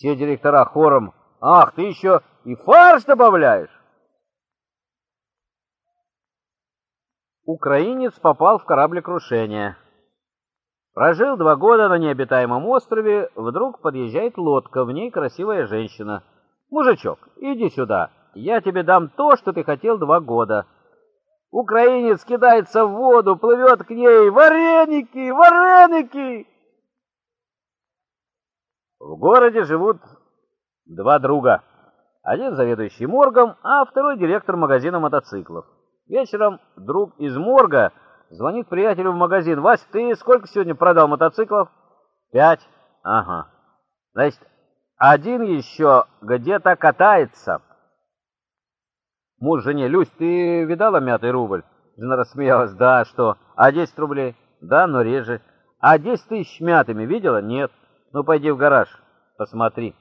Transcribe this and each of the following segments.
Все директора хором «Ах, ты еще и фарш добавляешь!» Украинец попал в кораблекрушение. Прожил два года на необитаемом острове, вдруг подъезжает лодка, в ней красивая женщина. «Мужичок, иди сюда, я тебе дам то, что ты хотел два года». Украинец кидается в воду, плывет к ней. «Вареники! Вареники!» В городе живут два друга. Один заведующий моргом, а второй директор магазина мотоциклов. Вечером друг из морга звонит приятелю в магазин. «Вась, ты сколько сегодня продал мотоциклов?» «Пять». «Ага. Значит, один еще где-то катается». Муж жене, «Люсь, ты видала мятый рубль?» Жена рассмеялась. «Да, что? А 10 рублей?» «Да, но реже». «А 10 тысяч мятыми видела?» «Нет». «Ну, пойди в гараж, посмотри».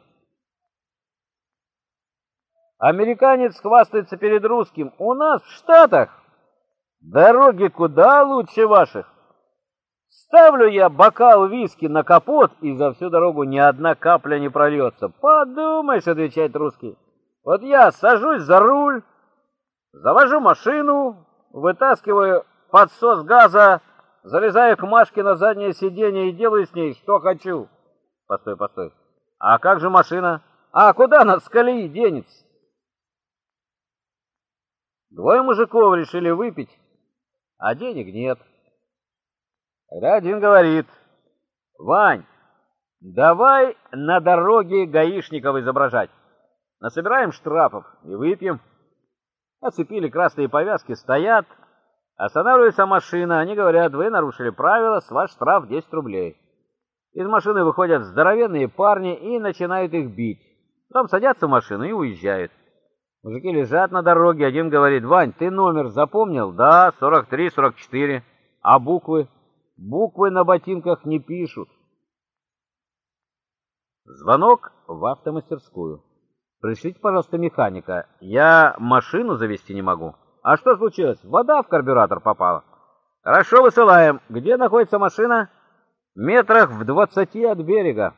Американец хвастается перед русским. У нас в Штатах дороги куда лучше ваших. Ставлю я бокал виски на капот, и за всю дорогу ни одна капля не прольется. Подумаешь, отвечает русский. Вот я сажусь за руль, завожу машину, вытаскиваю подсос газа, залезаю к Машке на заднее сиденье и делаю с ней, что хочу. Постой, постой. А как же машина? А куда она с колеи денется? Двое мужиков решили выпить, а денег нет. Тогда один говорит, «Вань, давай на дороге гаишников изображать. Насобираем штрафов и выпьем». Оцепили красные повязки, стоят, останавливается машина, они говорят, «Вы нарушили правила, с ваш штраф 10 рублей». Из машины выходят здоровенные парни и начинают их бить. Потом садятся в машину и уезжают. Мужики лежат на дороге, один говорит, «Вань, ты номер запомнил?» «Да, 43, 44. А буквы?» «Буквы на ботинках не пишут». Звонок в автомастерскую. «Пришлите, пожалуйста, механика. Я машину завести не могу». «А что случилось? Вода в карбюратор попала». «Хорошо, высылаем. Где находится машина?» «Метрах в двадцати от берега».